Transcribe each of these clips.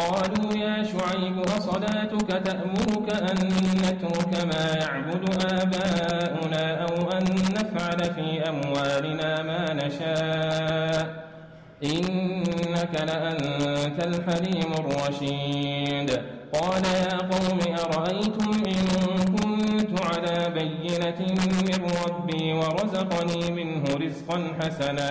قالوا يا شعيب أصلاتك تأمرك أن نترك ما يعبد آباؤنا أو أن نفعل في أموالنا ما نشاء؟ إنك لأنت الحليم الرشيد. قال يا قوم أرأيتم إن كنت على بينة من ربي ورزقني منه رزقا حسنا؟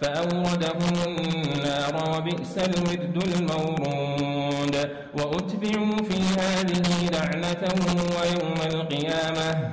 فأوردهم النار وبئس الورد المورود. وأتبعوا في هذه لعنة ويوم القيامة.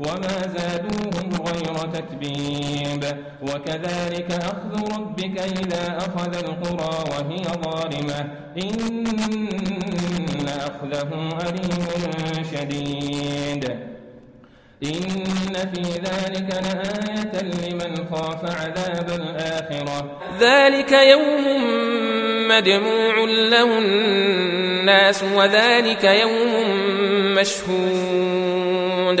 وما زادوهم غير تتبيب. وكذلك أخذ ربك إذا أخذ القرى وهي ظالمة. إن أخذه أليم شديد. إن في ذلك لآية لمن خاف عذاب الآخرة. ذلك يوم مدموع له الناس وذلك يوم مشهود.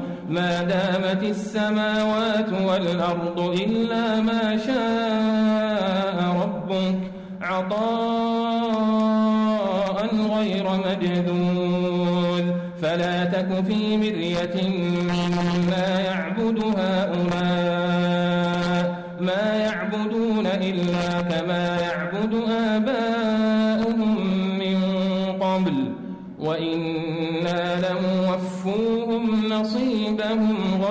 ما دامت السماوات والأرض إلا ما شاء ربك عطاء غير مجذوذ فلا تك في مرية مما يعبد هؤلاء ما يعبدون إلا كما يعبد آباؤهم من قبل. وإنا لموفوهم نصيبهم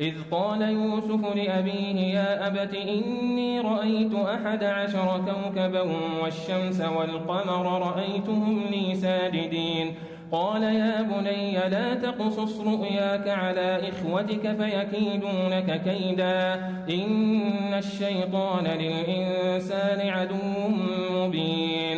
إذ قال يوسف لأبيه يا أبت إني رأيت أحد عشر كوكبا والشمس والقمر رأيتهم لي ساجدين. قال يا بني لا تقصص رؤياك على إخوتك فيكيدونك كيدا. إن الشيطان للإنسان عدو مبين.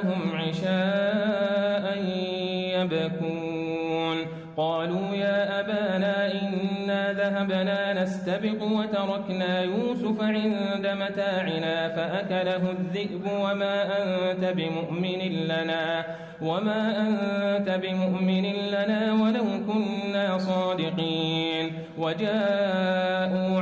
ذهبنا نستبق وتركنا يوسف عند متاعنا فأكله الذئب وما أنت بمؤمن لنا وما أنت بمؤمن لنا ولو كنا صادقين وجاءوا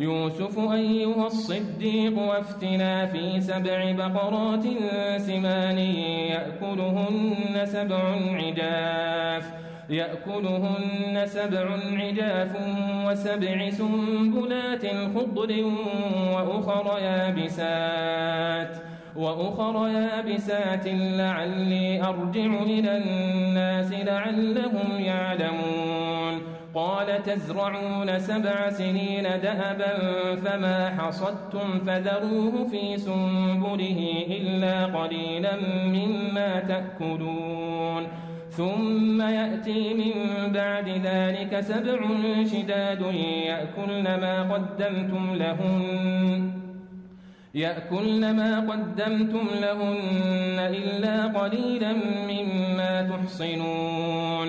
يوسف أيها الصديق وافتنا في سبع بقرات سمان يأكلهن سبع عجاف يأكلهن سبع عجاف وسبع سنبلات خضر وأخر يابسات وأخر يابسات لعلي أرجع إلى الناس لعلهم يعلمون. قال تزرعون سبع سنين دأبا فما حصدتم فذروه في سنبله إلا قليلا مما تأكلون. ثم يأتي من بعد ذلك سبع شداد يأكلن ما قدمتم لهن يأكلن ما قدمتم لهن إلا قليلا مما تحصنون.